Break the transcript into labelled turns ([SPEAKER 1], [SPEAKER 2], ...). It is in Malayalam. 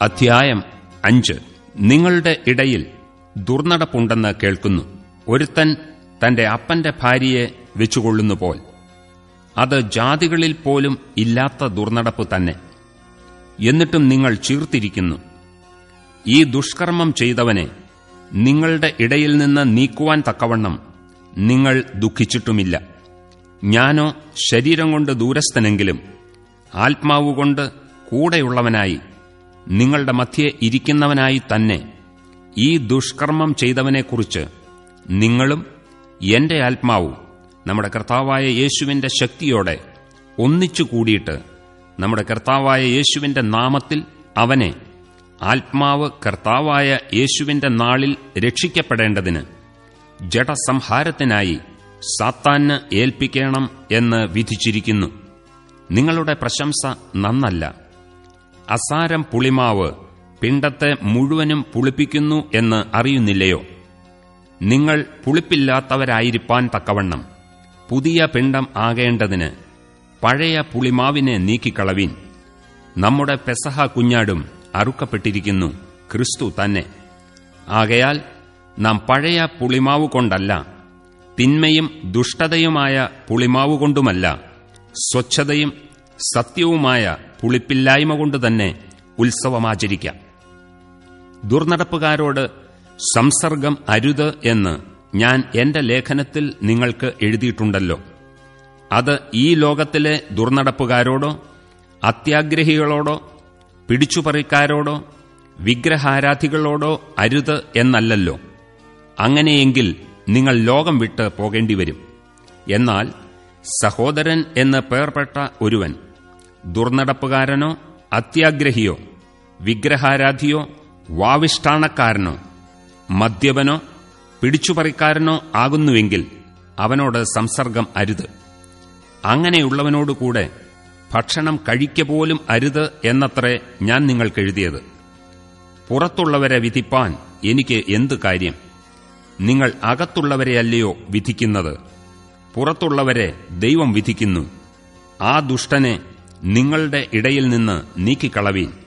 [SPEAKER 1] അധ്യായം അഞ്ച്. നിങ്ങളുടെ ഇടയിൽ ദുർനടപ്പുണ്ടെന്ന് കേൾക്കുന്നു. ഒരുത്തൻ തന്റെ അപ്പന്റെ ഭാര്യയെ വെച്ചുകൊള്ളുന്നുപോൽ. അത് ജാതികളിൽ പോലും ഇല്ലാത്ത ദുർനടപ്പ് തന്നെ. എന്നിട്ടും നിങ്ങൾ ചീർത്തിരിക്കുന്നു. ഈ ദുഷ്കർമ്മം ചെയ്തവനെ നിങ്ങളുടെ ഇടയിൽ നിന്ന് നീക്കുവാൻ തക്കവണ്ണം നിങ്ങൾ ദുഃഖിച്ചിട്ടുമില്ല. ഞാനോ ശരീരം കൊണ്ട് ദൂരസ്ഥനെങ്കിലും ആത്മാവുകൊണ്ട് കൂടെയുള്ളവനായി നിങ്ങളുടെ മധ്യേ ഇരിക്കുന്നവനായി തന്നെ ഈ ദുഷ്കർമ്മം ചെയ്തവനെക്കുറിച്ച് നിങ്ങളും എന്റെ ആത്മാവും നമ്മുടെ കർത്താവായ യേശുവിന്റെ ശക്തിയോടെ ഒന്നിച്ചു കൂടിയിട്ട് നമ്മുടെ കർത്താവായ യേശുവിന്റെ നാമത്തിൽ അവനെ ആത്മാവ് കർത്താവായ യേശുവിന്റെ നാളിൽ രക്ഷിക്കപ്പെടേണ്ടതിന് ജഡസംഹാരത്തിനായി സാത്താന് ഏൽപ്പിക്കണം എന്ന് വിധിച്ചിരിക്കുന്നു. നിങ്ങളുടെ പ്രശംസ നന്നല്ല. അസാരം പുളിമാവ് പിണ്ടത്തെ മുഴുവനും പുളിപ്പിക്കുന്നു എന്ന് അറിയുന്നില്ലയോ? നിങ്ങൾ പുളിപ്പില്ലാത്തവരായിരിക്കാൻ തക്കവണ്ണം. പുതിയ പിണ്ടം ആകേണ്ടതിന് പഴയ പുളിമാവിനെ നീക്കിക്കളവീൻ. നമ്മുടെ പെസഹ കുഞ്ഞാടും അറുക്കപ്പെട്ടിരിക്കുന്നു ക്രിസ്തു തന്നെ. ആകയാൽ നാം പഴയ പുളിമാവ് കൊണ്ടല്ല തിന്മയും ദുഷ്ടതയുമായ പുളിമാവ് കൊണ്ടുമല്ല സ്വച്ഛതയും സത്യവുമായ പുളിപ്പില്ലായ്മ കൊണ്ട് തന്നെ ഉത്സവമാചരിക്കാം. ദുർനടപ്പുകാരോട് സംസർഗം അരുത് എന്ന് ഞാൻ എന്റെ ലേഖനത്തിൽ നിങ്ങൾക്ക് എഴുതിയിട്ടുണ്ടല്ലോ. അത് ഈ ലോകത്തിലെ ദുർനടപ്പുകാരോടോ അത്യാഗ്രഹികളോടോ പിടിച്ചുപറിക്കാരോടോ വിഗ്രഹാരാധികളോടോ അരുത് എന്നല്ലല്ലോ. അങ്ങനെയെങ്കിൽ നിങ്ങൾ ലോകം വിട്ട് പോകേണ്ടിവരും. എന്നാൽ സഹോദരൻ എന്ന് പേർപ്പെട്ട ഒരുവൻ ദുർനടപ്പുകാരനോ അത്യാഗ്രഹിയോ വിഗ്രഹാരാധിയോ വാവിഷ്ഠാണക്കാരനോ മദ്യപനോ പിടിച്ചുപറിക്കാരനോ ആകുന്നുവെങ്കിൽ അവനോട് സംസർഗം അരുത്. അങ്ങനെയുള്ളവനോടുകൂടെ ഭക്ഷണം കഴിക്കപോലും അരുത് എന്നത്രേ ഞാൻ നിങ്ങൾക്കെഴുതിയത്. പുറത്തുള്ളവരെ വിധിപ്പാൻ എനിക്ക് എന്ത് കാര്യം? നിങ്ങൾ അകത്തുള്ളവരെയല്ലയോ വിധിക്കുന്നത്? പുറത്തുള്ളവരെ ദൈവം വിധിക്കുന്നു. ആ ദുഷ്ടനെ നിങ്ങളുടെ ഇടയിൽ നിന്ന് നീക്കിക്കളവീൻ.